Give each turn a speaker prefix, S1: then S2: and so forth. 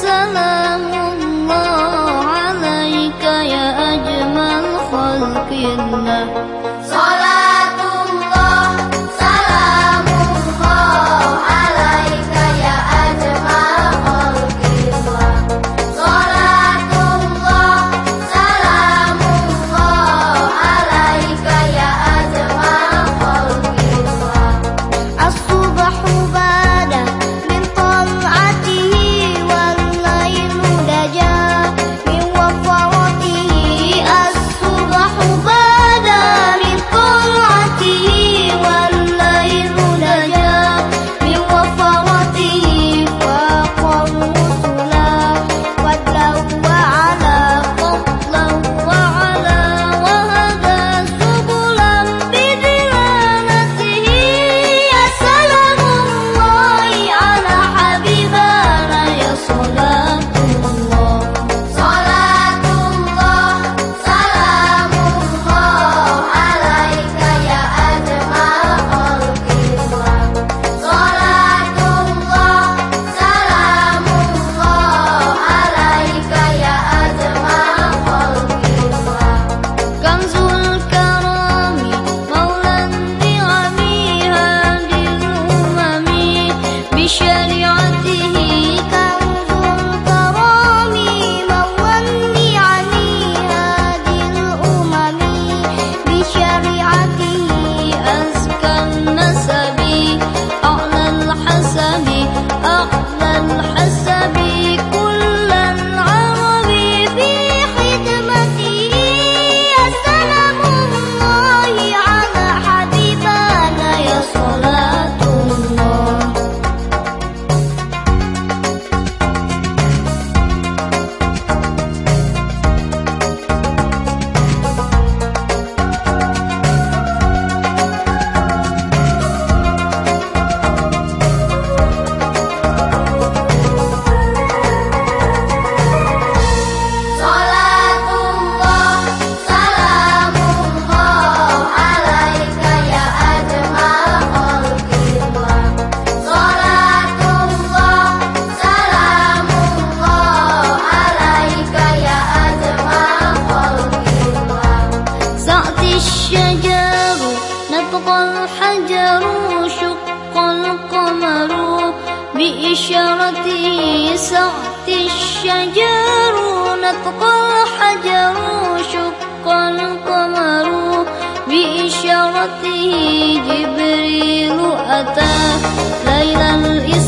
S1: سلام الله عليك يا أجمل خلق الله. أعلى الحسن بإشارته سعت الشجر نطق الحجر شق القمر بإشارته جبريل أتى ليل الإسراء